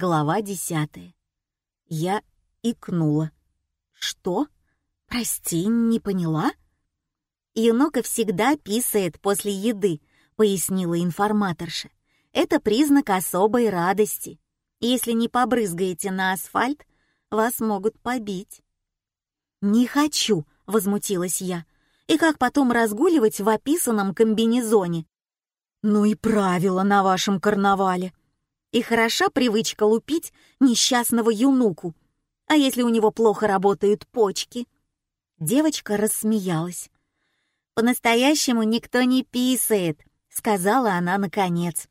Глава десятая. Я икнула. «Что? Прости, не поняла?» «Юнока всегда писает после еды», — пояснила информаторша. «Это признак особой радости. Если не побрызгаете на асфальт, вас могут побить». «Не хочу», — возмутилась я. «И как потом разгуливать в описанном комбинезоне?» «Ну и правила на вашем карнавале», и хороша привычка лупить несчастного юнуку. А если у него плохо работают почки? Девочка рассмеялась. «По-настоящему никто не писает», — сказала она наконец.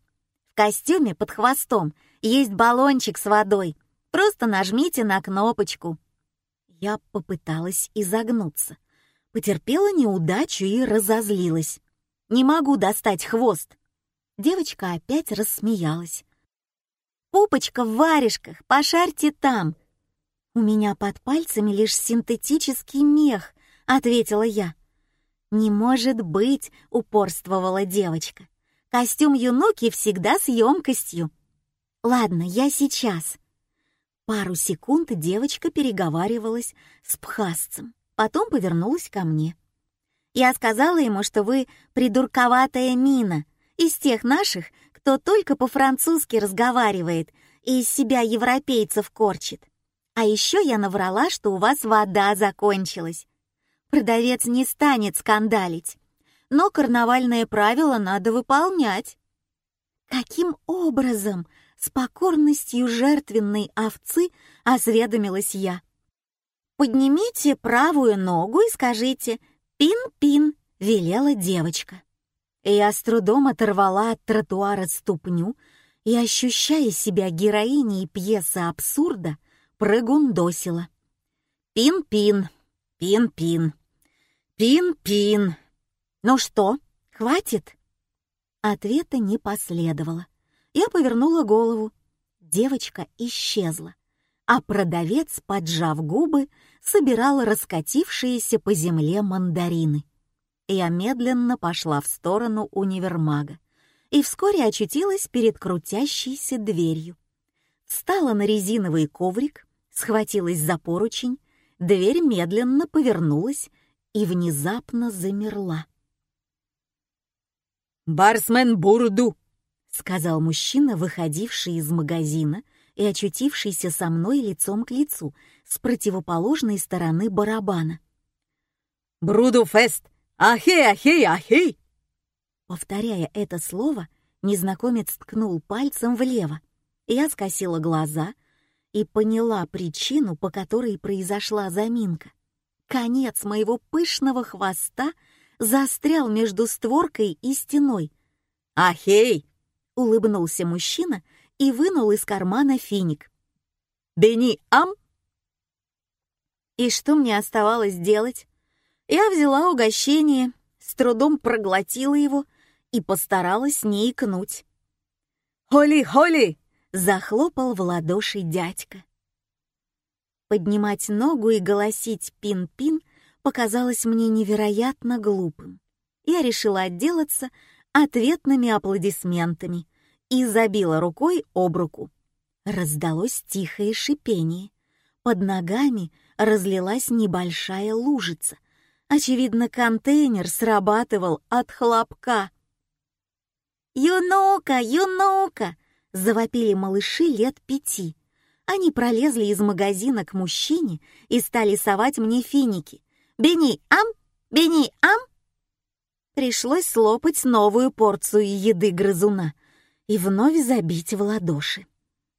«В костюме под хвостом есть баллончик с водой. Просто нажмите на кнопочку». Я попыталась изогнуться. Потерпела неудачу и разозлилась. «Не могу достать хвост». Девочка опять рассмеялась. Пупочка в варежках, пошарьте там. У меня под пальцами лишь синтетический мех, ответила я. Не может быть, упорствовала девочка. Костюм юнуки всегда с емкостью. Ладно, я сейчас. Пару секунд девочка переговаривалась с пхасцем, потом повернулась ко мне. Я сказала ему, что вы придурковатая мина, из тех наших, кто только по-французски разговаривает и из себя европейцев корчит. А еще я наврала, что у вас вода закончилась. Продавец не станет скандалить, но карнавальные правила надо выполнять. Каким образом с покорностью жертвенной овцы осведомилась я? «Поднимите правую ногу и скажите «пин-пин», — велела девочка. Я с трудом оторвала от тротуара ступню и, ощущая себя героиней пьесы абсурда, прогундосила. «Пин-пин, пин-пин, пин-пин. Ну что, хватит?» Ответа не последовало. Я повернула голову. Девочка исчезла, а продавец, поджав губы, собирал раскатившиеся по земле мандарины я медленно пошла в сторону универмага и вскоре очутилась перед крутящейся дверью. Встала на резиновый коврик, схватилась за поручень, дверь медленно повернулась и внезапно замерла. «Барсмен Бурду!» — сказал мужчина, выходивший из магазина и очутившийся со мной лицом к лицу с противоположной стороны барабана. «Бруду Фест «Ахей, ахей, ахей!» Повторяя это слово, незнакомец ткнул пальцем влево. Я скосила глаза и поняла причину, по которой произошла заминка. Конец моего пышного хвоста застрял между створкой и стеной. «Ахей!» — улыбнулся мужчина и вынул из кармана финик. «Бени ам!» И что мне оставалось делать? Я взяла угощение, с трудом проглотила его и постаралась не икнуть. «Холи-холи!» — захлопал в ладоши дядька. Поднимать ногу и голосить «пин-пин» показалось мне невероятно глупым. Я решила отделаться ответными аплодисментами и забила рукой об руку. Раздалось тихое шипение. Под ногами разлилась небольшая лужица, Очевидно, контейнер срабатывал от хлопка. «Юнока, юнока!» — завопили малыши лет пяти. Они пролезли из магазина к мужчине и стали совать мне финики. «Бени, ам! Бени, ам!» Пришлось слопать новую порцию еды грызуна и вновь забить в ладоши.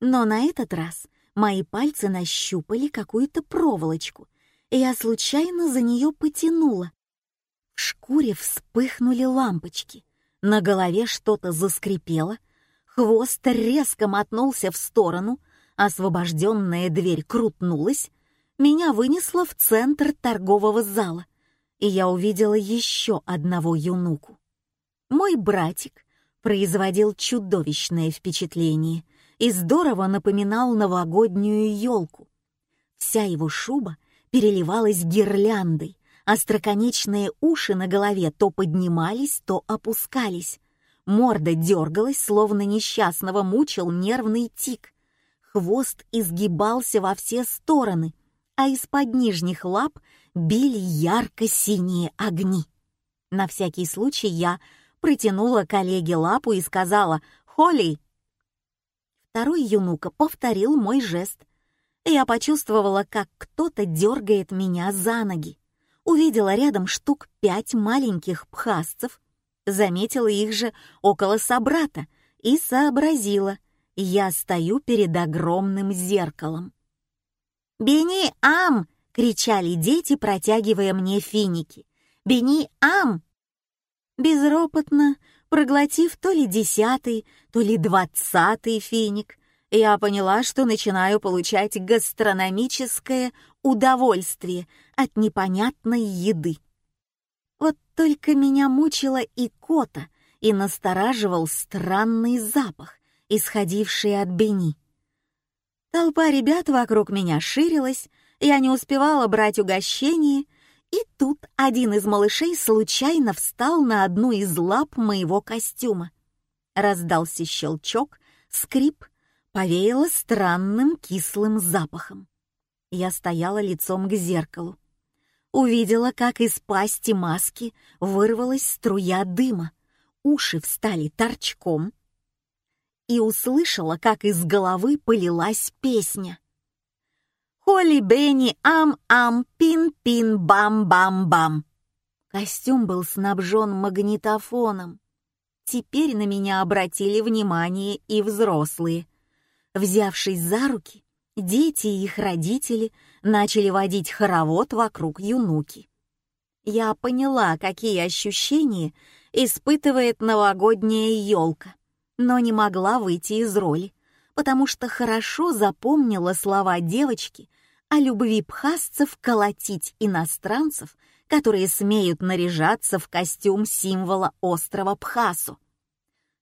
Но на этот раз мои пальцы нащупали какую-то проволочку — я случайно за нее потянула. В шкуре вспыхнули лампочки, на голове что-то заскрипело, хвост резко мотнулся в сторону, освобожденная дверь крутнулась, меня вынесло в центр торгового зала, и я увидела еще одного юнуку. Мой братик производил чудовищное впечатление и здорово напоминал новогоднюю елку. Вся его шуба — переливалась гирляндой, остроконечные уши на голове то поднимались, то опускались. Морда дергалась, словно несчастного мучил нервный тик. Хвост изгибался во все стороны, а из-под нижних лап били ярко-синие огни. На всякий случай я протянула коллеге лапу и сказала «Холли!». Второй юнука повторил мой жест. Я почувствовала, как кто-то дергает меня за ноги. Увидела рядом штук пять маленьких пхасцев, заметила их же около собрата и сообразила, я стою перед огромным зеркалом. «Бени ам!» — кричали дети, протягивая мне финики. «Бени ам!» Безропотно, проглотив то ли десятый, то ли двадцатый финик, я поняла, что начинаю получать гастрономическое удовольствие от непонятной еды. Вот только меня мучила кота, и настораживал странный запах, исходивший от Бени. Толпа ребят вокруг меня ширилась, я не успевала брать угощение, и тут один из малышей случайно встал на одну из лап моего костюма. Раздался щелчок, скрип, повеяло странным кислым запахом. Я стояла лицом к зеркалу. Увидела, как из пасти маски вырвалась струя дыма, уши встали торчком, и услышала, как из головы полилась песня. «Холли Бенни ам-ам, пин-пин-бам-бам-бам». Костюм был снабжен магнитофоном. Теперь на меня обратили внимание и взрослые. Взявшись за руки, дети и их родители начали водить хоровод вокруг юнуки. Я поняла, какие ощущения испытывает новогодняя елка но не могла выйти из роли, потому что хорошо запомнила слова девочки о любви пхасцев колотить иностранцев, которые смеют наряжаться в костюм символа острова Пхасу.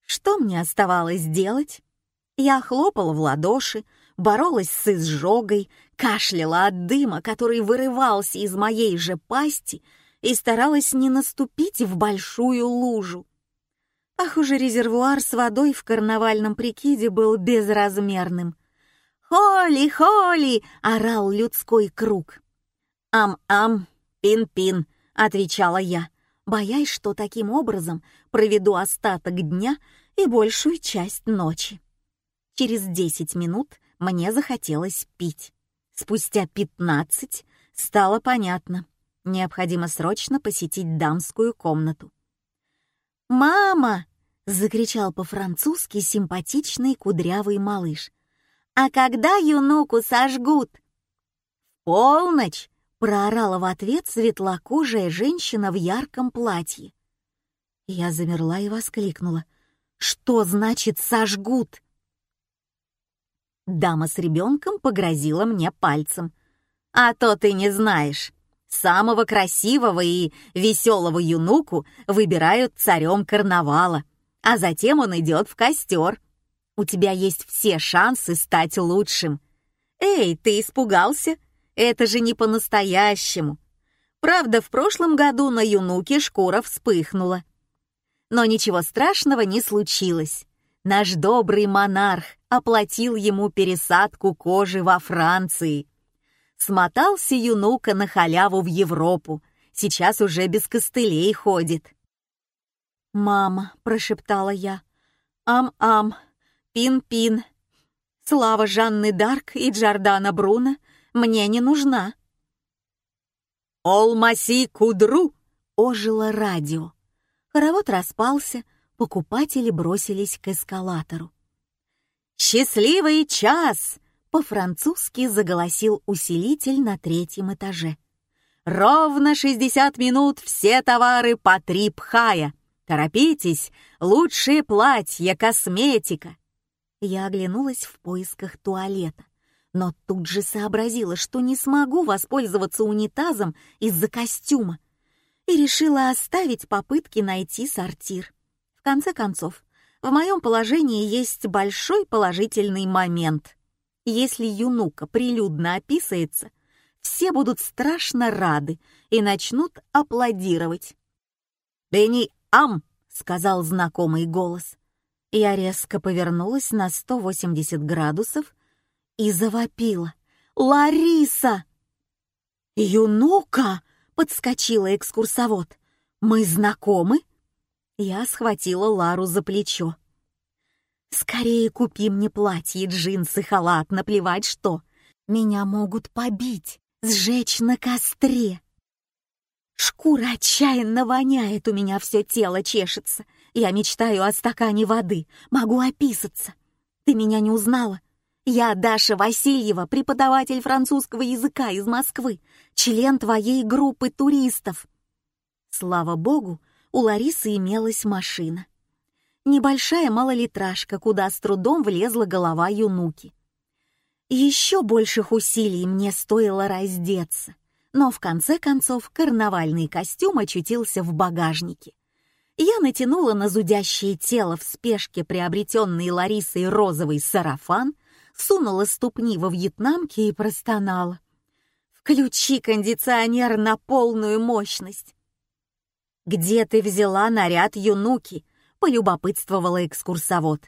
Что мне оставалось делать? Я хлопала в ладоши, боролась с изжогой, кашляла от дыма, который вырывался из моей же пасти, и старалась не наступить в большую лужу. Похоже, резервуар с водой в карнавальном прикиде был безразмерным. «Холли, Холли!» — орал людской круг. «Ам-ам, пин-пин!» — отвечала я, боясь, что таким образом проведу остаток дня и большую часть ночи. Через десять минут мне захотелось пить. Спустя пятнадцать стало понятно. Необходимо срочно посетить дамскую комнату. «Мама!» — закричал по-французски симпатичный кудрявый малыш. «А когда юнуку сожгут?» «Полночь!» — проорала в ответ светлокожая женщина в ярком платье. Я замерла и воскликнула. «Что значит «сожгут»?» Дама с ребенком погрозила мне пальцем. «А то ты не знаешь. Самого красивого и веселого юнуку выбирают царем карнавала, а затем он идет в костер. У тебя есть все шансы стать лучшим. Эй, ты испугался? Это же не по-настоящему. Правда, в прошлом году на юнуке шкура вспыхнула. Но ничего страшного не случилось. Наш добрый монарх оплатил ему пересадку кожи во Франции смотался юнука на халяву в Европу, сейчас уже без костылей ходит. «Мама», — прошептала я, — «ам-ам, пин-пин, слава Жанны Дарк и Джордана Бруно мне не нужна». «Олмаси кудру!» — ожило радио. Хоровод распался, покупатели бросились к эскалатору. «Счастливый час!» по-французски заголосил усилитель на третьем этаже. «Ровно 60 минут все товары по три пхая. Торопитесь, лучшие платья, косметика». Я оглянулась в поисках туалета, но тут же сообразила, что не смогу воспользоваться унитазом из-за костюма и решила оставить попытки найти сортир. Конце концов, в моем положении есть большой положительный момент. Если Юнука прилюдно описывается, все будут страшно рады и начнут аплодировать. «Бенни Ам!» — сказал знакомый голос. Я резко повернулась на 180 градусов и завопила. «Лариса!» «Юнука!» — подскочила экскурсовод. «Мы знакомы?» Я схватила Лару за плечо. «Скорее купи мне платье, джинсы, халат, наплевать что. Меня могут побить, сжечь на костре». Шкура отчаянно воняет, у меня все тело чешется. Я мечтаю о стакане воды, могу описаться. Ты меня не узнала? Я Даша Васильева, преподаватель французского языка из Москвы, член твоей группы туристов. Слава богу, у Ларисы имелась машина. Небольшая малолитражка, куда с трудом влезла голова юнуки. Еще больших усилий мне стоило раздеться, но в конце концов карнавальный костюм очутился в багажнике. Я натянула на зудящее тело в спешке приобретенный Ларисой розовый сарафан, сунула ступни во вьетнамки и простонала. «Включи кондиционер на полную мощность!» «Где ты взяла наряд юнуки?» — полюбопытствовала экскурсовод.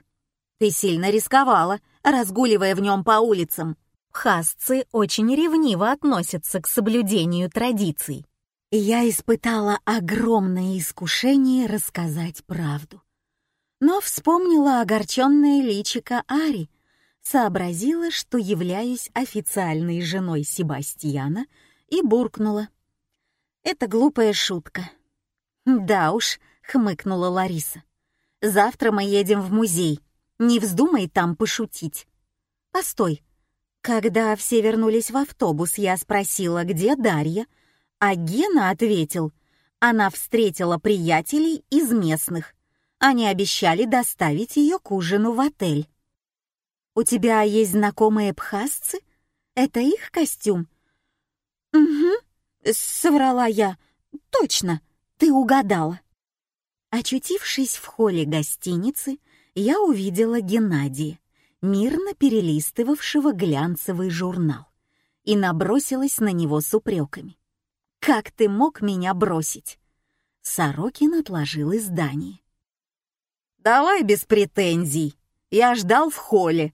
«Ты сильно рисковала, разгуливая в нем по улицам. Хасцы очень ревниво относятся к соблюдению традиций я испытала огромное искушение рассказать правду. Но вспомнила огорченное личико Ари, сообразила, что являюсь официальной женой Себастьяна и буркнула. «Это глупая шутка». «Да уж», — хмыкнула Лариса. «Завтра мы едем в музей. Не вздумай там пошутить». «Постой». Когда все вернулись в автобус, я спросила, где Дарья, а Гена ответил, она встретила приятелей из местных. Они обещали доставить ее к ужину в отель. «У тебя есть знакомые бхасцы? Это их костюм?» «Угу», — соврала я. «Точно, ты угадала». Очутившись в холле гостиницы, я увидела Геннадия, мирно перелистывавшего глянцевый журнал, и набросилась на него с упреками. Как ты мог меня бросить?» Сорокин отложил издание. «Давай без претензий. Я ждал в холле.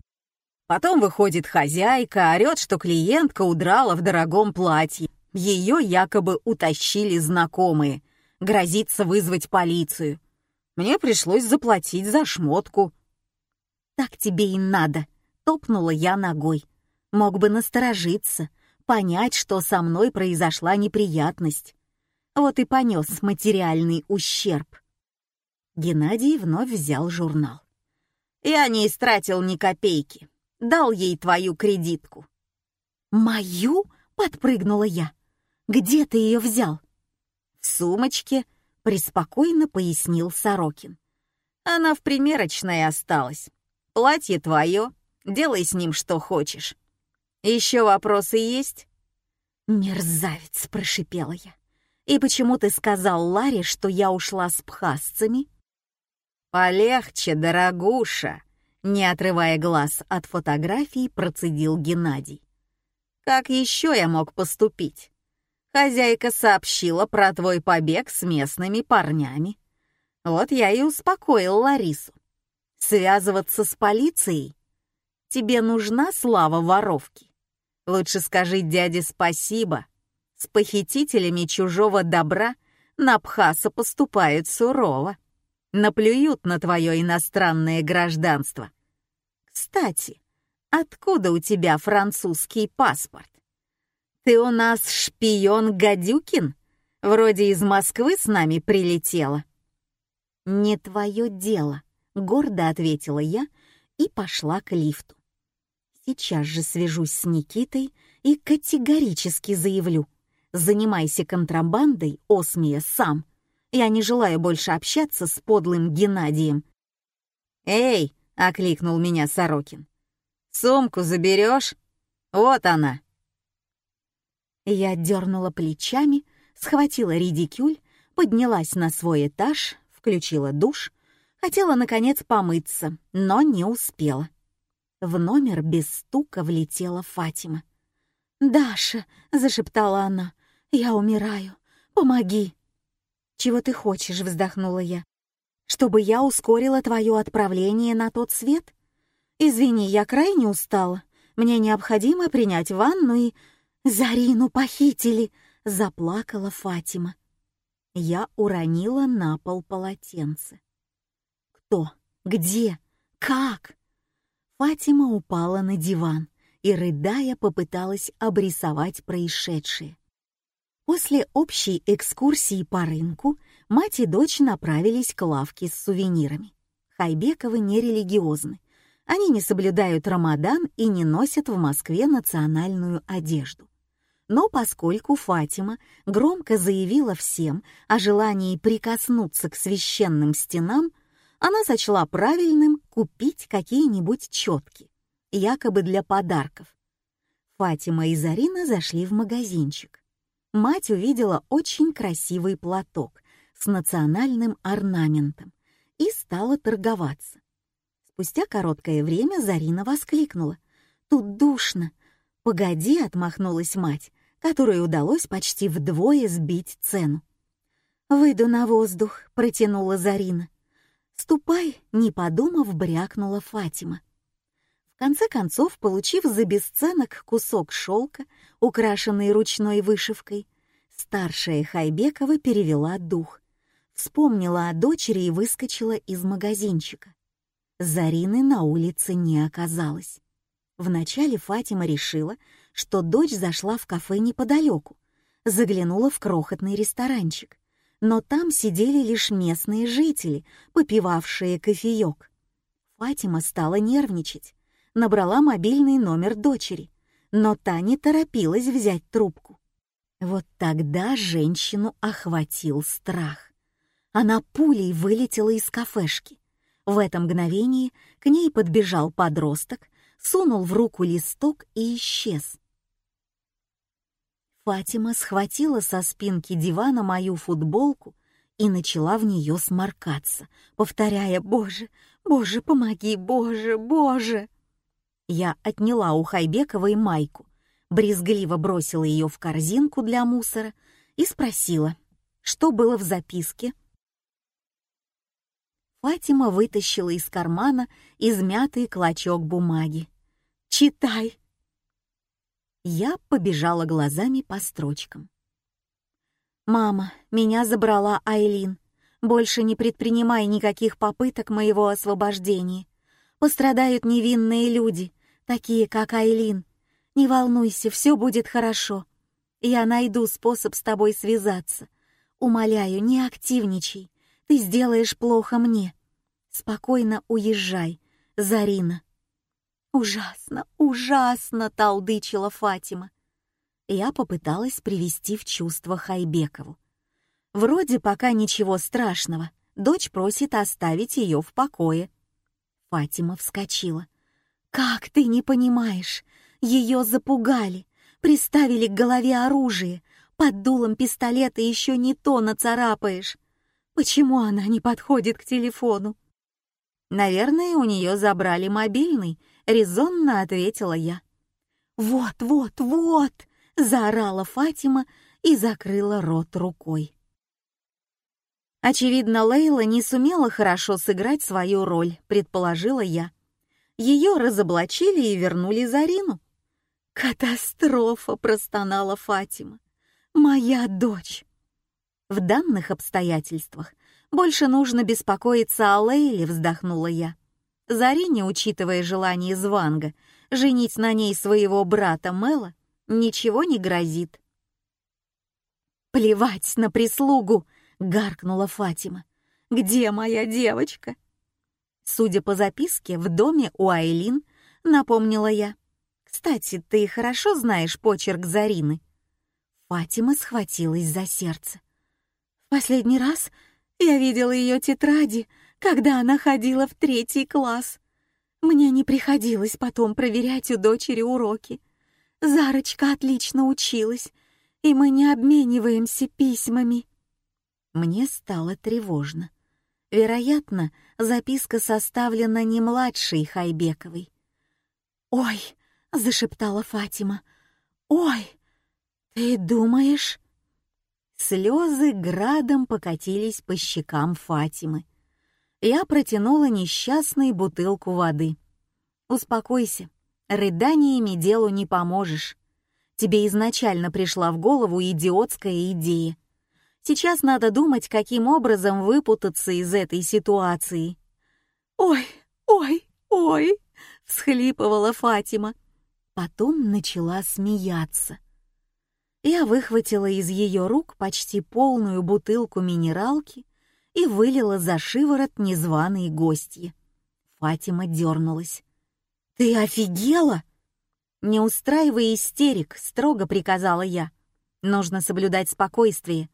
Потом выходит хозяйка, орёт, что клиентка удрала в дорогом платье. Ее якобы утащили знакомые. Грозится вызвать полицию. Мне пришлось заплатить за шмотку». «Так тебе и надо», — топнула я ногой. «Мог бы насторожиться, понять, что со мной произошла неприятность. Вот и понес материальный ущерб. Геннадий вновь взял журнал. «Я не истратил ни копейки. Дал ей твою кредитку». «Мою?» — подпрыгнула я. «Где ты ее взял?» «В сумочке», — преспокойно пояснил Сорокин. «Она в примерочной осталась. Платье твое, делай с ним что хочешь». Еще вопросы есть?» «Мерзавец!» — прошипела я. «И почему ты сказал Ларе, что я ушла с пхасцами?» «Полегче, дорогуша!» — не отрывая глаз от фотографий, процедил Геннадий. «Как еще я мог поступить? Хозяйка сообщила про твой побег с местными парнями. Вот я и успокоил Ларису. Связываться с полицией? Тебе нужна слава воровки?» Лучше скажи дяде спасибо. С похитителями чужого добра на Абхаса поступают сурово. Наплюют на твое иностранное гражданство. Кстати, откуда у тебя французский паспорт? Ты у нас шпион Гадюкин? Вроде из Москвы с нами прилетела. Не твое дело, гордо ответила я и пошла к лифту. Сейчас же свяжусь с Никитой и категорически заявлю. Занимайся контрабандой, Осмия, сам. Я не желаю больше общаться с подлым Геннадием. «Эй!» — окликнул меня Сорокин. «Сумку заберешь? Вот она!» Я дернула плечами, схватила редикюль, поднялась на свой этаж, включила душ, хотела, наконец, помыться, но не успела. В номер без стука влетела Фатима. «Даша!» — зашептала она. «Я умираю. Помоги!» «Чего ты хочешь?» — вздохнула я. «Чтобы я ускорила твое отправление на тот свет? Извини, я крайне устала. Мне необходимо принять ванну и... Зарину похитили!» — заплакала Фатима. Я уронила на пол полотенце. «Кто? Где? Как?» Фатима упала на диван и, рыдая, попыталась обрисовать происшедшее. После общей экскурсии по рынку мать и дочь направились к лавке с сувенирами. Хайбековы нерелигиозны. Они не соблюдают Рамадан и не носят в Москве национальную одежду. Но поскольку Фатима громко заявила всем о желании прикоснуться к священным стенам, она сочла правильным купить какие-нибудь четки, якобы для подарков. Фатима и Зарина зашли в магазинчик мать увидела очень красивый платок с национальным орнаментом и стала торговаться. Спустя короткое время Зарина воскликнула. «Тут душно!» «Погоди!» — отмахнулась мать, которой удалось почти вдвое сбить цену. «Выйду на воздух», — протянула Зарина. «Ступай», — не подумав, брякнула Фатима. В конце концов, получив за бесценок кусок шелка, украшенный ручной вышивкой, старшая Хайбекова перевела дух, вспомнила о дочери и выскочила из магазинчика. Зарины на улице не оказалось. Вначале Фатима решила, что дочь зашла в кафе неподалеку, заглянула в крохотный ресторанчик, но там сидели лишь местные жители, попивавшие кофеек. Фатима стала нервничать набрала мобильный номер дочери, но та не торопилась взять трубку. Вот тогда женщину охватил страх. Она пулей вылетела из кафешки. В это мгновение к ней подбежал подросток, сунул в руку листок и исчез. Фатима схватила со спинки дивана мою футболку и начала в нее сморкаться, повторяя «Боже, Боже, помоги, Боже, Боже!» Я отняла у Хайбековой майку, брезгливо бросила ее в корзинку для мусора и спросила, что было в записке. Фатима вытащила из кармана измятый клочок бумаги. «Читай!» Я побежала глазами по строчкам. «Мама, меня забрала Айлин. Больше не предпринимай никаких попыток моего освобождения. Пострадают невинные люди, такие как Айлин. Не волнуйся, все будет хорошо. Я найду способ с тобой связаться. Умоляю, не активничай. Ты сделаешь плохо мне. Спокойно уезжай, Зарина. Ужасно, ужасно, талдычила Фатима. Я попыталась привести в чувство Хайбекову. Вроде пока ничего страшного. Дочь просит оставить ее в покое. Фатима вскочила. «Как ты не понимаешь? Ее запугали, приставили к голове оружие, под дулом пистолета еще не то нацарапаешь. Почему она не подходит к телефону?» «Наверное, у нее забрали мобильный», — резонно ответила я. «Вот, вот, вот!» — заорала Фатима и закрыла рот рукой. Очевидно, Лейла не сумела хорошо сыграть свою роль, предположила я. Ее разоблачили и вернули Зарину. «Катастрофа!» — простонала Фатима. «Моя дочь!» В данных обстоятельствах больше нужно беспокоиться о Лейле, вздохнула я. Зарине, учитывая желание Званга, женить на ней своего брата Мэла, ничего не грозит. «Плевать на прислугу!» — гаркнула Фатима. «Где моя девочка?» Судя по записке, в доме у Айлин, напомнила я. «Кстати, ты хорошо знаешь почерк Зарины?» Фатима схватилась за сердце. «В последний раз я видела ее тетради, когда она ходила в третий класс. Мне не приходилось потом проверять у дочери уроки. Зарочка отлично училась, и мы не обмениваемся письмами». Мне стало тревожно. Вероятно, записка составлена не младшей Хайбековой. «Ой!» — зашептала Фатима. «Ой! Ты думаешь?» Слезы градом покатились по щекам Фатимы. Я протянула несчастной бутылку воды. «Успокойся. Рыданиями делу не поможешь. Тебе изначально пришла в голову идиотская идея. Сейчас надо думать, каким образом выпутаться из этой ситуации. «Ой, ой, ой!» — всхлипывала Фатима. Потом начала смеяться. Я выхватила из ее рук почти полную бутылку минералки и вылила за шиворот незваные гости. Фатима дернулась. «Ты офигела?» «Не устраивай истерик», — строго приказала я. «Нужно соблюдать спокойствие.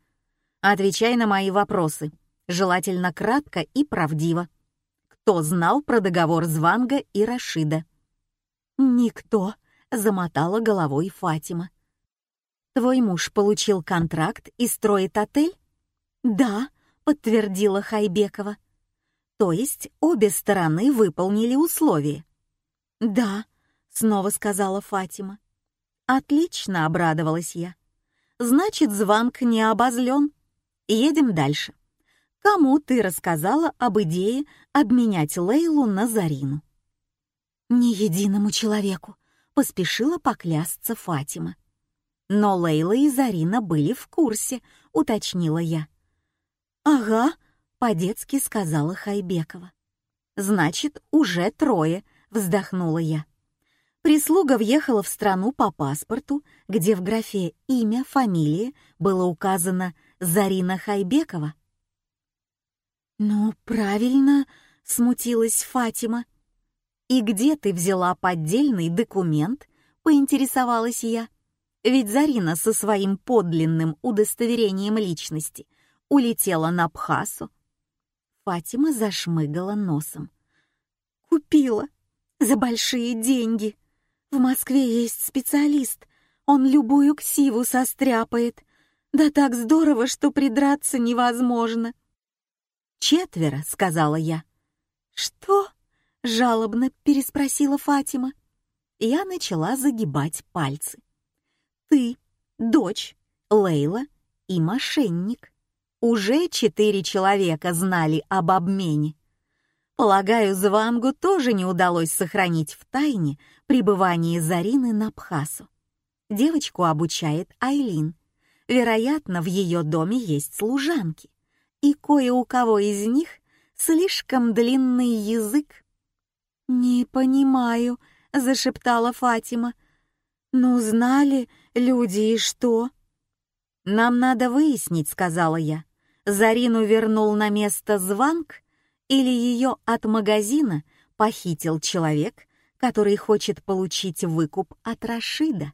Отвечай на мои вопросы, желательно кратко и правдиво. Кто знал про договор Званга и Рашида?» «Никто», — замотала головой Фатима. «Твой муж получил контракт и строит отель?» «Да», — подтвердила Хайбекова. «То есть обе стороны выполнили условия?» «Да», — снова сказала Фатима. «Отлично», — обрадовалась я. «Значит, Званг не обозлен. Едем дальше. Кому ты рассказала об идее обменять Лейлу на Зарину?» «Ни единому человеку», — поспешила поклясться Фатима. «Но Лейла и Зарина были в курсе», — уточнила я. «Ага», — по-детски сказала Хайбекова. «Значит, уже трое», — вздохнула я. Прислуга въехала в страну по паспорту, где в графе «Имя», «Фамилия» было указано «Зарина Хайбекова». «Ну, правильно», — смутилась Фатима. «И где ты взяла поддельный документ?» — поинтересовалась я. «Ведь Зарина со своим подлинным удостоверением личности улетела на Бхасу». Фатима зашмыгала носом. «Купила за большие деньги. В Москве есть специалист, он любую ксиву состряпает. Да так здорово, что придраться невозможно». «Четверо», — сказала я. «Что?» — жалобно переспросила Фатима. Я начала загибать пальцы. «Ты, дочь, Лейла и мошенник. Уже четыре человека знали об обмене. Полагаю, Звангу тоже не удалось сохранить в тайне пребывание Зарины на Пхасу. Девочку обучает Айлин. Вероятно, в ее доме есть служанки, и кое у кого из них слишком длинный язык. «Не понимаю», — зашептала Фатима. «Ну, знали люди и что?» «Нам надо выяснить», — сказала я. Зарину вернул на место Званг или ее от магазина похитил человек, который хочет получить выкуп от Рашида.